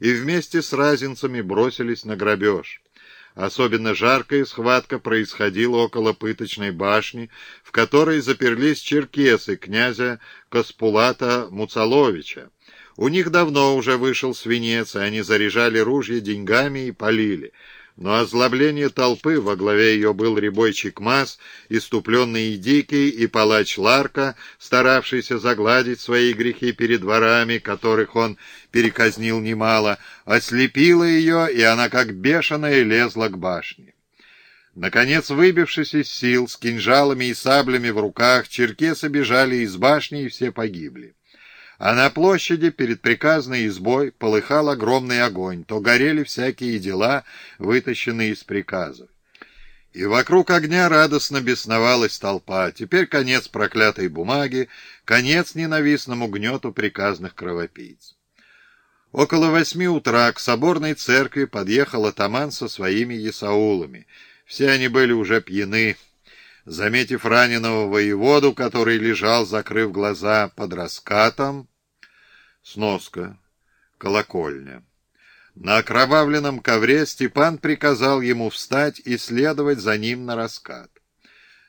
и вместе с разинцами бросились на грабеж. Особенно жаркая схватка происходила около пыточной башни, в которой заперлись черкесы князя Каспулата Муцаловича. У них давно уже вышел свинец, и они заряжали ружья деньгами и полили. Но озлобление толпы, во главе ее был рябой Чекмас, иступленный и дикий, и палач Ларка, старавшийся загладить свои грехи перед дворами, которых он переказнил немало, ослепило ее, и она как бешеная лезла к башне. Наконец, выбившись из сил, с кинжалами и саблями в руках, черкесы бежали из башни, и все погибли. А на площади перед приказной избой полыхал огромный огонь, то горели всякие дела, вытащенные из приказов. И вокруг огня радостно бесновалась толпа. Теперь конец проклятой бумаги, конец ненавистному гнету приказных кровопийц. Около восьми утра к соборной церкви подъехал атаман со своими есаулами. Все они были уже пьяны. Заметив раненого воеводу, который лежал, закрыв глаза под раскатом, сноска, колокольня. На окровавленном ковре Степан приказал ему встать и следовать за ним на раскат.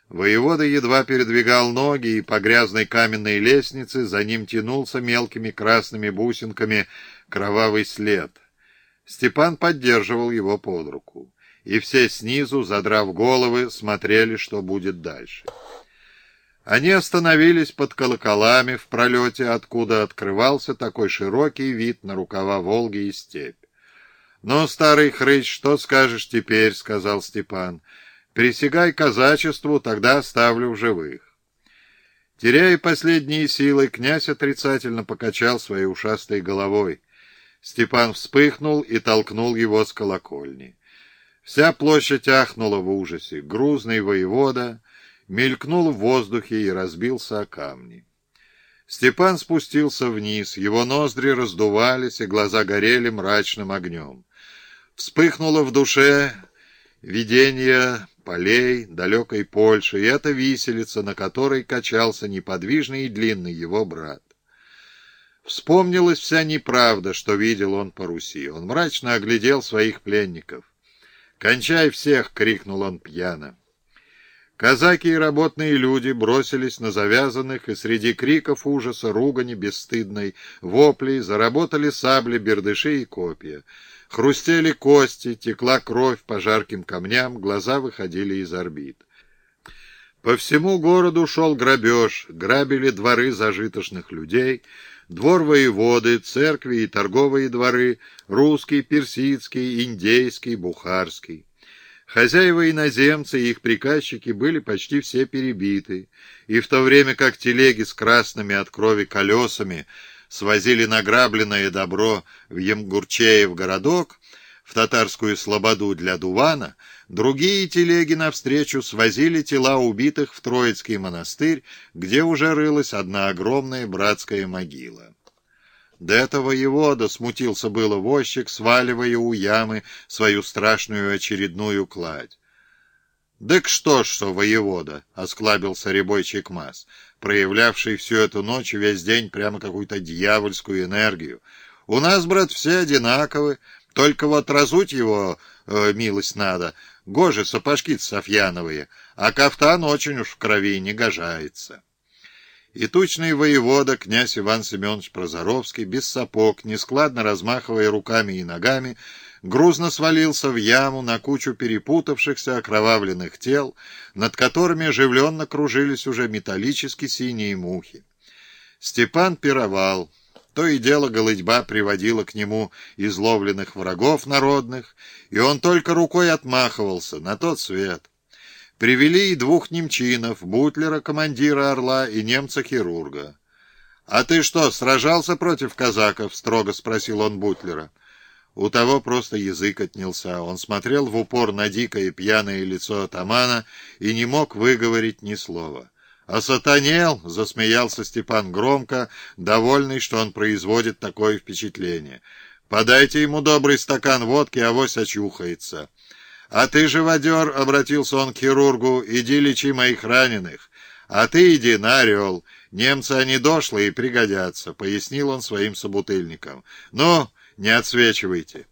Воевода едва передвигал ноги, и по грязной каменной лестнице за ним тянулся мелкими красными бусинками кровавый след. Степан поддерживал его под руку и все снизу, задрав головы, смотрели, что будет дальше. Они остановились под колоколами в пролете, откуда открывался такой широкий вид на рукава Волги и степь. «Ну, старый хрыч, что скажешь теперь?» — сказал Степан. «Присягай казачеству, тогда оставлю в живых». Теряя последние силы, князь отрицательно покачал своей ушастой головой. Степан вспыхнул и толкнул его с колокольни. Вся площадь ахнула в ужасе. Грузный воевода мелькнул в воздухе и разбился о камни. Степан спустился вниз, его ноздри раздувались, и глаза горели мрачным огнем. Вспыхнуло в душе видение полей далекой Польши, и это виселица, на которой качался неподвижный и длинный его брат. Вспомнилась вся неправда, что видел он по Руси. Он мрачно оглядел своих пленников. «Кончай всех!» — крикнул он пьяно. Казаки и работные люди бросились на завязанных, и среди криков ужаса, ругани бесстыдной, воплей заработали сабли, бердыши и копья. Хрустели кости, текла кровь по жарким камням, глаза выходили из орбит. По всему городу шел грабеж, грабили дворы зажиточных людей — двор воеводы, церкви и торговые дворы, русский, персидский, индейский, бухарский. Хозяева иноземцы и их приказчики были почти все перебиты, и в то время как телеги с красными от крови колесами свозили награбленное добро в Емгурчеев городок, в татарскую слободу для Дувана, другие телеги навстречу свозили тела убитых в Троицкий монастырь, где уже рылась одна огромная братская могила. До этого его досмутился было возчик, сваливая у ямы свою страшную очередную кладь. «Дык что ж, что воевода!» — осклабился рябой Чекмас, проявлявший всю эту ночь и весь день прямо какую-то дьявольскую энергию. «У нас, брат, все одинаковы, только вот разуть его, э, милость надо, гоже сапожки софьяновые, а кафтан очень уж в крови не гожается. И тучный воевода, князь Иван Семенович Прозоровский, без сапог, нескладно размахивая руками и ногами, грузно свалился в яму на кучу перепутавшихся окровавленных тел, над которыми оживленно кружились уже металлически синие мухи. Степан пировал. То и дело голытьба приводила к нему изловленных врагов народных, и он только рукой отмахивался на тот свет. Привели и двух немчинов, бутлера, командира «Орла» и немца-хирурга. «А ты что, сражался против казаков?» — строго спросил он бутлера. У того просто язык отнялся. Он смотрел в упор на дикое пьяное лицо атамана и не мог выговорить ни слова. «Осатанел!» — засмеялся Степан громко, довольный, что он производит такое впечатление. «Подайте ему добрый стакан водки, авось очухается». «А ты, живодер!» — обратился он к хирургу. «Иди лечи моих раненых. А ты иди на орел. Немцы они дошлые и пригодятся», — пояснил он своим собутыльникам. «Ну, Не отсвечивайте.